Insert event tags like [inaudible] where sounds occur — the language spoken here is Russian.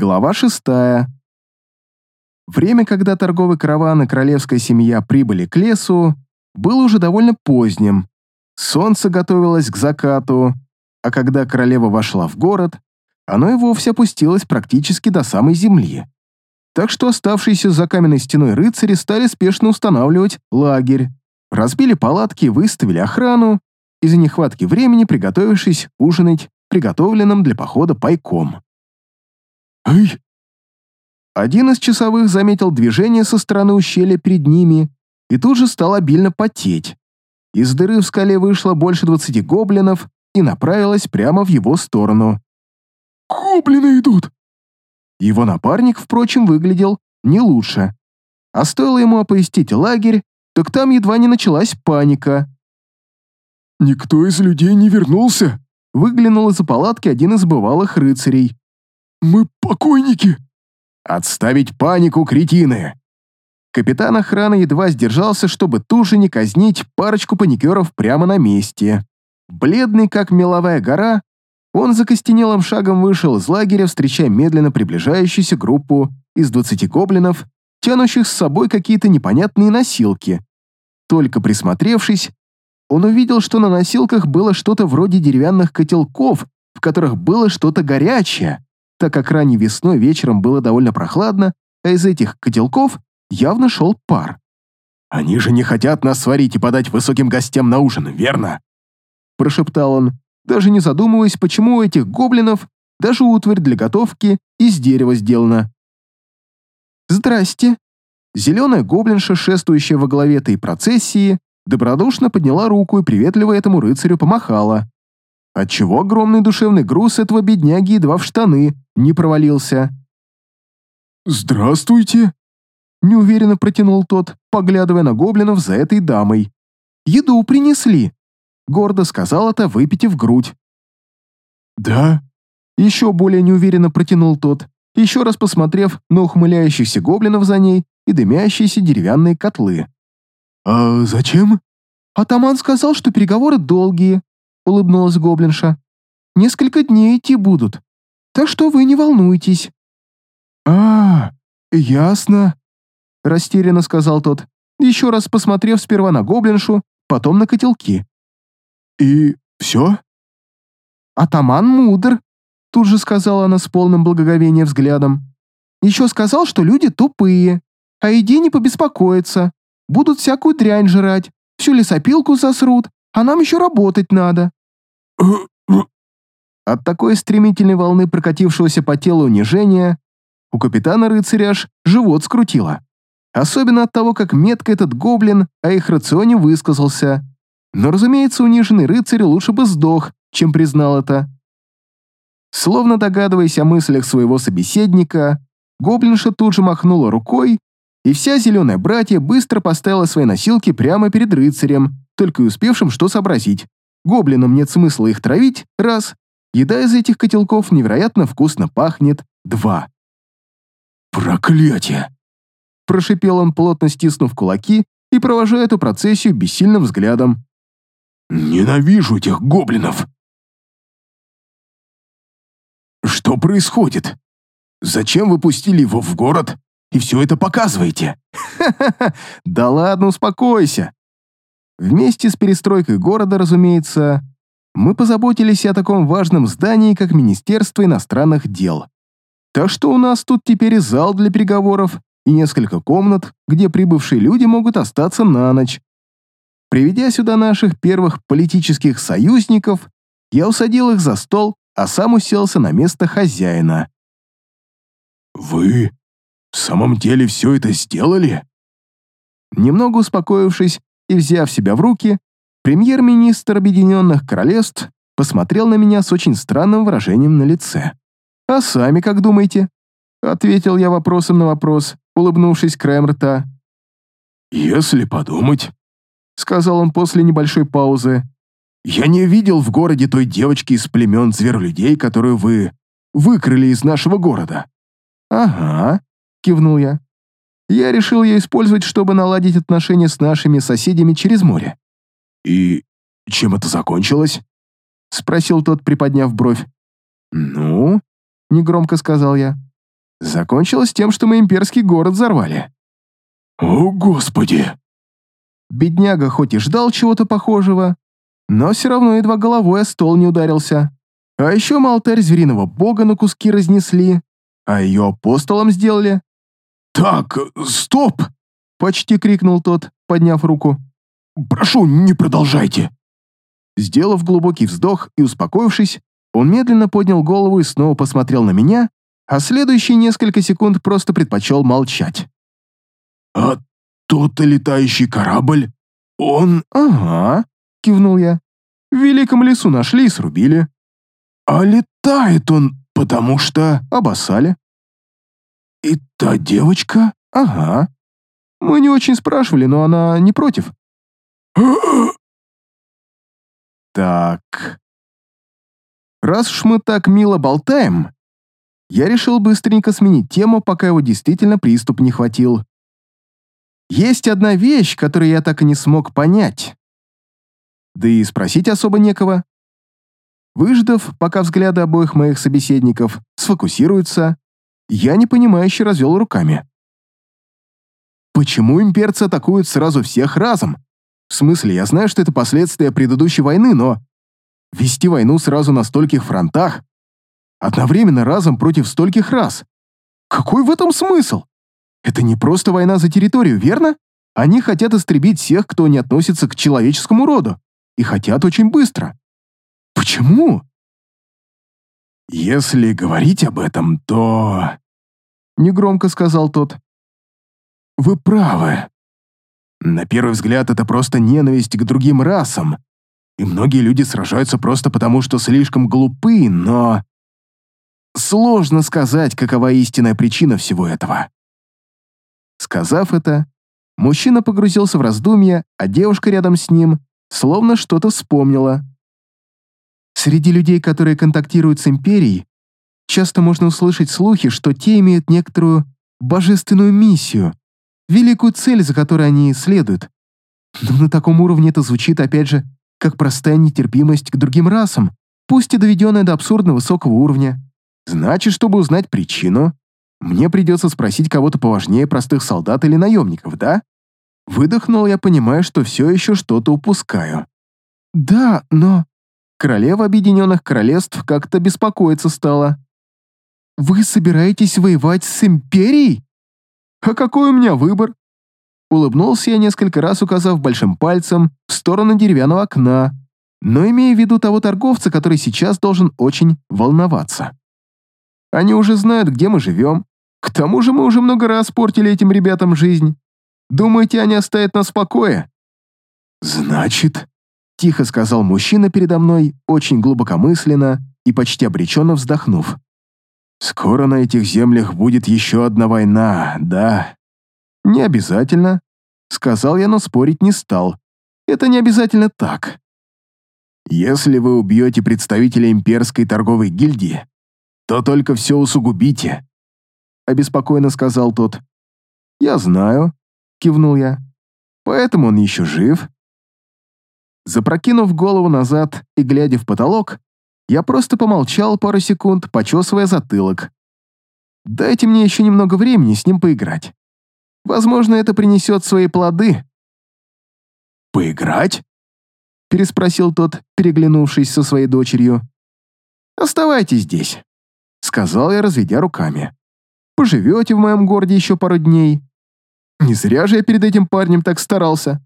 Глава шестая. Время, когда торговый караван и королевская семья прибыли к лесу, было уже довольно поздним. Солнце готовилось к закату, а когда королева вошла в город, оно и вовсе опустилось практически до самой земли. Так что оставшиеся за каменной стеной рыцари стали спешно устанавливать лагерь, разбили палатки и выставили охрану, из-за нехватки времени приготовившись ужинать приготовленным для похода пайком. «Эй!» Один из часовых заметил движение со стороны ущелья перед ними и тут же стал обильно потеть. Из дыры в скале вышло больше двадцати гоблинов и направилось прямо в его сторону. «Гоблины идут!» Его напарник, впрочем, выглядел не лучше. А стоило ему оповестить лагерь, так там едва не началась паника. «Никто из людей не вернулся!» Выглянул из-за палатки один из бывалых рыцарей. Мы покойники!» «Отставить панику, кретины!» Капитан охраны едва сдержался, чтобы тут же не казнить парочку паникеров прямо на месте. Бледный, как меловая гора, он закостенелым шагом вышел из лагеря, встречая медленно приближающуюся группу из двадцати гоблинов, тянущих с собой какие-то непонятные носилки. Только присмотревшись, он увидел, что на носилках было что-то вроде деревянных котелков, в которых было что-то горячее так как ранней весной вечером было довольно прохладно, а из этих котелков явно шел пар. «Они же не хотят нас сварить и подать высоким гостям на ужин, верно?» Прошептал он, даже не задумываясь, почему у этих гоблинов даже утварь для готовки из дерева сделана. «Здрасте!» Зеленая гоблинша, шествующая во главе этой процессии, добродушно подняла руку и приветливо этому рыцарю помахала отчего огромный душевный груз этого бедняги едва в штаны не провалился. «Здравствуйте!» Неуверенно протянул тот, поглядывая на гоблинов за этой дамой. «Еду принесли!» Гордо сказал это, выпитив грудь. «Да?» Еще более неуверенно протянул тот, еще раз посмотрев на ухмыляющихся гоблинов за ней и дымящиеся деревянные котлы. «А зачем?» Атаман сказал, что переговоры долгие, улыбнулась гоблинша. «Несколько дней идти будут, так что вы не волнуйтесь». «А, ясно», — растерянно сказал тот, еще раз посмотрев сперва на гоблиншу, потом на котелки. «И все?» «Атаман мудр», — тут же сказала она с полным благоговением взглядом. «Еще сказал, что люди тупые, а еде не побеспокоятся, будут всякую дрянь жрать, всю лесопилку засрут, а нам еще работать надо. От такой стремительной волны прокатившегося по телу унижения у капитана рыцаря аж живот скрутило. Особенно от того, как метко этот гоблин о их рационе высказался. Но, разумеется, униженный рыцарь лучше бы сдох, чем признал это. Словно догадываясь о мыслях своего собеседника, гоблинша тут же махнула рукой, и вся зеленая братья быстро поставила свои носилки прямо перед рыцарем, только и успевшим что сообразить. Гоблинам нет смысла их травить, раз. Еда из этих котелков невероятно вкусно пахнет, два. «Проклятие!» Прошипел он, плотно стиснув кулаки и провожая эту процессию бессильным взглядом. «Ненавижу этих гоблинов!» «Что происходит? Зачем вы пустили его в город и все это показываете?» «Ха-ха-ха! [laughs] Да ладно, успокойся!» Вместе с перестройкой города, разумеется, мы позаботились о таком важном здании, как Министерство иностранных дел. Так что у нас тут теперь и зал для переговоров, и несколько комнат, где прибывшие люди могут остаться на ночь. Приведя сюда наших первых политических союзников, я усадил их за стол, а сам уселся на место хозяина. «Вы в самом деле все это сделали?» Немного успокоившись, и, взяв себя в руки, премьер-министр Объединенных Королевств посмотрел на меня с очень странным выражением на лице. «А сами как думаете?» — ответил я вопросом на вопрос, улыбнувшись краем рта. «Если подумать», — сказал он после небольшой паузы, «я не видел в городе той девочки из племен зверолюдей, которую вы выкрали из нашего города». «Ага», — кивнул я. Я решил ее использовать, чтобы наладить отношения с нашими соседями через море. «И чем это закончилось?» — спросил тот, приподняв бровь. «Ну?» — негромко сказал я. Закончилось тем, что мы имперский город взорвали. О, Господи! Бедняга хоть и ждал чего-то похожего, но все равно едва головой о стол не ударился. А еще мы алтарь звериного бога на куски разнесли, а ее апостолом сделали. «Так, стоп!» — почти крикнул тот, подняв руку. «Прошу, не продолжайте!» Сделав глубокий вздох и успокоившись, он медленно поднял голову и снова посмотрел на меня, а следующие несколько секунд просто предпочел молчать. «А тот летающий корабль, он...» «Ага», — кивнул я. «В великом лесу нашли и срубили». «А летает он, потому что...» «Обоссали». «И та девочка?» «Ага». Мы не очень спрашивали, но она не против. Так. Раз уж мы так мило болтаем, я решил быстренько сменить тему, пока его действительно приступ не хватил. Есть одна вещь, которую я так и не смог понять. Да и спросить особо некого. Выждав, пока взгляды обоих моих собеседников сфокусируются, я непонимающе развел руками. Почему имперцы атакуют сразу всех разом? В смысле, я знаю, что это последствия предыдущей войны, но... Вести войну сразу на стольких фронтах? Одновременно разом против стольких раз? Какой в этом смысл? Это не просто война за территорию, верно? Они хотят истребить всех, кто не относится к человеческому роду. И хотят очень быстро. Почему? Если говорить об этом, то... Негромко сказал тот. Вы правы. На первый взгляд, это просто ненависть к другим расам, и многие люди сражаются просто потому, что слишком глупы, но... Сложно сказать, какова истинная причина всего этого. Сказав это, мужчина погрузился в раздумья, а девушка рядом с ним словно что-то вспомнила. Среди людей, которые контактируют с Империей, часто можно услышать слухи, что те имеют некоторую божественную миссию, великую цель, за которой они следуют. Но на таком уровне это звучит, опять же, как простая нетерпимость к другим расам, пусть и доведенная до абсурдно высокого уровня. Значит, чтобы узнать причину, мне придется спросить кого-то поважнее простых солдат или наемников, да? Выдохнул я, понимая, что все еще что-то упускаю. Да, но... Королева Объединенных Королевств как-то беспокоиться стала. «Вы собираетесь воевать с Империей?» «А какой у меня выбор?» Улыбнулся я несколько раз, указав большим пальцем в сторону деревянного окна, но имея в виду того торговца, который сейчас должен очень волноваться. Они уже знают, где мы живем. К тому же мы уже много раз портили этим ребятам жизнь. Думаете, они оставят нас в покое?» «Значит...» — тихо сказал мужчина передо мной, очень глубокомысленно и почти обреченно вздохнув. Скоро на этих землях будет еще одна война, да? Не обязательно, сказал я, но спорить не стал. Это не обязательно так. Если вы убьете представителя имперской торговой гильдии, то только все усугубите, обеспокоенно сказал тот. Я знаю, кивнул я. Поэтому он еще жив. Запрокинув голову назад и глядя в потолок, я просто помолчал пару секунд, почесывая затылок. Дайте мне еще немного времени с ним поиграть. Возможно, это принесет свои плоды. «Поиграть?» — переспросил тот, переглянувшись со своей дочерью. «Оставайтесь здесь», — сказал я, разведя руками. «Поживете в моем городе еще пару дней. Не зря же я перед этим парнем так старался».